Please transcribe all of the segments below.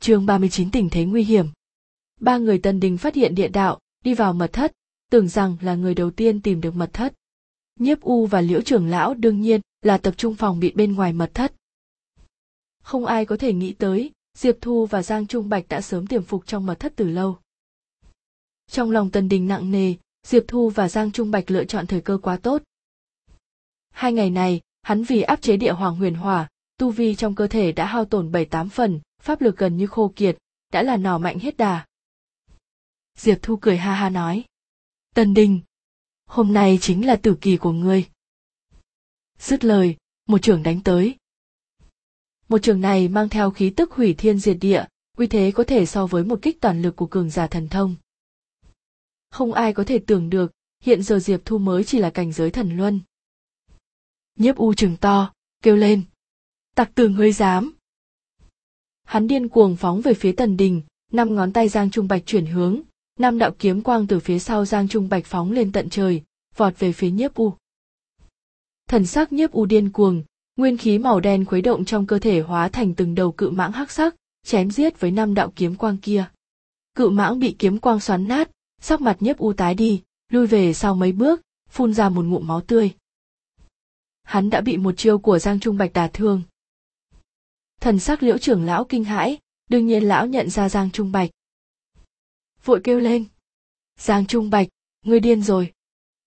chương 39 tình thế nguy hiểm. Ba người tần đình phát hiện địa đạo, đi vào mật thất, tưởng rằng là người đầu tiên tìm được mật thất. Nhiếp U và Liễu trưởng lão đương nhiên là tập trung phòng bị bên ngoài mật thất. Không ai có thể nghĩ tới, Diệp Thu và Giang Trung Bạch đã sớm tiềm phục trong mật thất từ lâu. Trong lòng tần đình nặng nề, Diệp Thu và Giang Trung Bạch lựa chọn thời cơ quá tốt. Hai ngày này, hắn vì áp chế địa hoàng huyền hỏa, tu vi trong cơ thể đã hao tổn bảy tám phần, pháp lực gần như khô kiệt, đã là nỏ mạnh hết đà. Diệp Thu cười ha ha nói. Tần Đình, hôm nay chính là tử kỳ của ngươi. Dứt lời, một trường đánh tới. Một trường này mang theo khí tức hủy thiên diệt địa, uy thế có thể so với một kích toàn lực của cường giả thần thông. Không ai có thể tưởng được, hiện giờ Diệp Thu mới chỉ là cảnh giới thần luân. Nhiếp u trường to, kêu lên. Tặc tử ngươi dám. Hắn điên cuồng phóng về phía tần đình, năm ngón tay Giang Trung Bạch chuyển hướng, năm đạo kiếm quang từ phía sau Giang Trung Bạch phóng lên tận trời, vọt về phía nhiếp u. Thần sắc nhiếp u điên cuồng, nguyên khí màu đen khuấy động trong cơ thể hóa thành từng đầu cự mãng hắc sắc, chém giết với năm đạo kiếm quang kia. Cự mãng bị kiếm quang xoắn nát, sắc mặt nhiếp u tái đi, lui về sau mấy bước, phun ra một ngụm máu tươi. Hắn đã bị một chiêu của Giang Trung Bạch đả thương. Thần sắc liễu trưởng lão kinh hãi, đương nhiên lão nhận ra Giang Trung Bạch. Vội kêu lên. Giang Trung Bạch, ngươi điên rồi.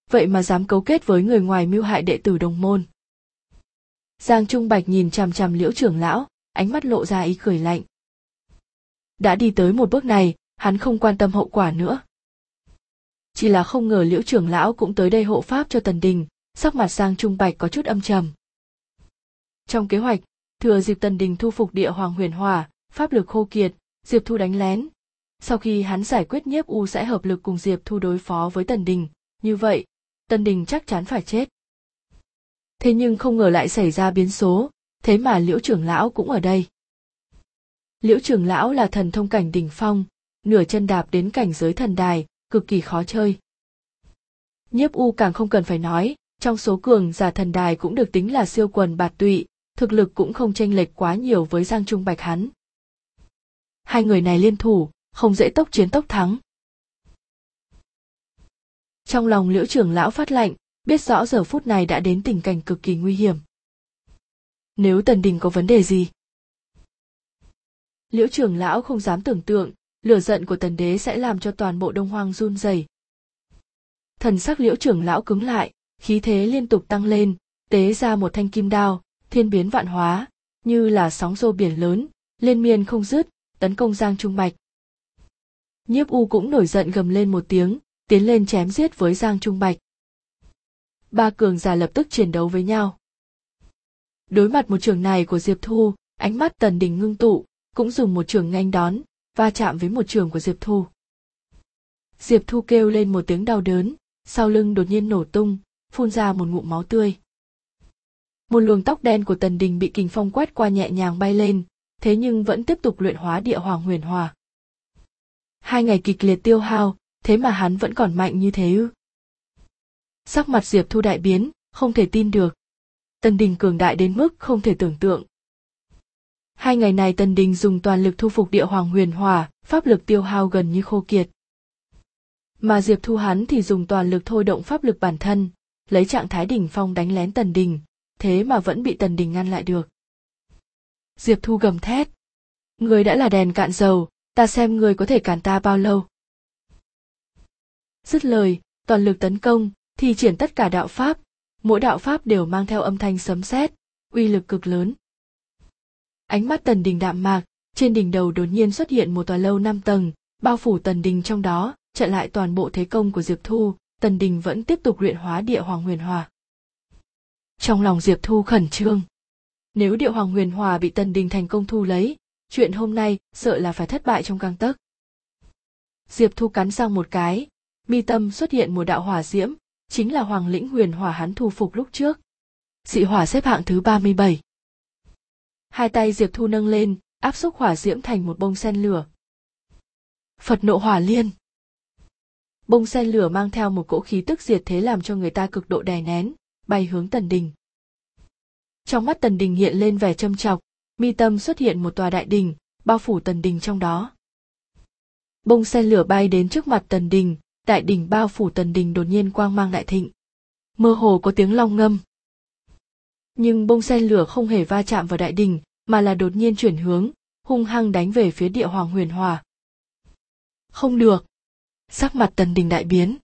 Vậy mà dám cấu kết với người ngoài mưu hại đệ tử đồng môn. Giang Trung Bạch nhìn chằm chằm liễu trưởng lão, ánh mắt lộ ra ý cười lạnh. Đã đi tới một bước này, hắn không quan tâm hậu quả nữa. Chỉ là không ngờ liễu trưởng lão cũng tới đây hộ pháp cho tần đình, sắc mặt Giang Trung Bạch có chút âm trầm. Trong kế hoạch, thừa dịp tần đình thu phục địa hoàng huyền hòa, pháp lực khô kiệt, Diệp Thu đánh lén. Sau khi hắn giải quyết nhiếp u sẽ hợp lực cùng Diệp Thu đối phó với tần đình, như vậy, tần đình chắc chắn phải chết. Thế nhưng không ngờ lại xảy ra biến số, thế mà liễu trưởng lão cũng ở đây. Liễu trưởng lão là thần thông cảnh đỉnh phong, nửa chân đạp đến cảnh giới thần đài, cực kỳ khó chơi. Nhiếp u càng không cần phải nói, trong số cường giả thần đài cũng được tính là siêu quần bạt tụy, thực lực cũng không tranh lệch quá nhiều với Giang Trung Bạch hắn. Hai người này liên thủ, không dễ tốc chiến tốc thắng. Trong lòng liễu trưởng lão phát lạnh, biết rõ giờ phút này đã đến tình cảnh cực kỳ nguy hiểm. Nếu tần đình có vấn đề gì? Liễu trưởng lão không dám tưởng tượng, lửa giận của tần đế sẽ làm cho toàn bộ đông hoang run rẩy. Thần sắc liễu trưởng lão cứng lại, khí thế liên tục tăng lên, tế ra một thanh kim đao, thiên biến vạn hóa, như là sóng rô biển lớn, liên miên không dứt, tấn công Giang Trung Bạch. Nhiếp U cũng nổi giận gầm lên một tiếng, tiến lên chém giết với Giang Trung Bạch. Ba cường giả lập tức chiến đấu với nhau. Đối mặt một trường này của Diệp Thu, ánh mắt Tần Đình ngưng tụ, cũng dùng một trường nhanh đón, va chạm với một trường của Diệp Thu. Diệp Thu kêu lên một tiếng đau đớn, sau lưng đột nhiên nổ tung, phun ra một ngụm máu tươi. Một luồng tóc đen của Tần Đình bị kình phong quét qua nhẹ nhàng bay lên, thế nhưng vẫn tiếp tục luyện hóa địa hoàng huyền hòa. Hai ngày kịch liệt tiêu hao, thế mà hắn vẫn còn mạnh như thế ư? Sắc mặt Diệp Thu đại biến, không thể tin được. Tần Đình cường đại đến mức không thể tưởng tượng. Hai ngày này Tần Đình dùng toàn lực thu phục địa hoàng huyền hòa, pháp lực tiêu hao gần như khô kiệt. Mà Diệp Thu hắn thì dùng toàn lực thôi động pháp lực bản thân, lấy trạng thái đỉnh phong đánh lén Tần Đình, thế mà vẫn bị Tần Đình ngăn lại được. Diệp Thu gầm thét. Người đã là đèn cạn dầu, ta xem người có thể cản ta bao lâu. Dứt lời, toàn lực tấn công, thì triển tất cả đạo pháp, mỗi đạo pháp đều mang theo âm thanh sấm sét, uy lực cực lớn. Ánh mắt Tần Đình đạm mạc, trên đỉnh đầu đột nhiên xuất hiện một tòa lâu năm tầng, bao phủ Tần Đình trong đó, chặn lại toàn bộ thế công của Diệp Thu, Tần Đình vẫn tiếp tục luyện hóa địa hoàng huyền hòa. Trong lòng Diệp Thu khẩn trương. Nếu điệu hoàng huyền hòa bị Tần Đình thành công thu lấy, chuyện hôm nay sợ là phải thất bại trong căng tấc. Diệp Thu cắn răng một cái, mi tâm xuất hiện một đạo hỏa diễm, chính là hoàng lĩnh huyền hỏa hắn thu phục lúc trước. Dị hỏa xếp hạng thứ 37. Hai tay Diệp Thu nâng lên, áp xúc hỏa diễm thành một bông sen lửa. Phật nộ hỏa liên. Bông sen lửa mang theo một cỗ khí tức diệt thế làm cho người ta cực độ đè nén, bay hướng Tần Đình. Trong mắt Tần Đình hiện lên vẻ châm chọc, mi tâm xuất hiện một tòa đại đình, bao phủ tần đình trong đó. Bông sen lửa bay đến trước mặt tần đình đại đình bao phủ tần đình đột nhiên quang mang đại thịnh. Mơ hồ có tiếng long ngâm. Nhưng bông sen lửa không hề va chạm vào đại đình mà là đột nhiên chuyển hướng hung hăng đánh về phía địa hoàng huyền hòa. Không được. Sắc mặt tần đình đại biến.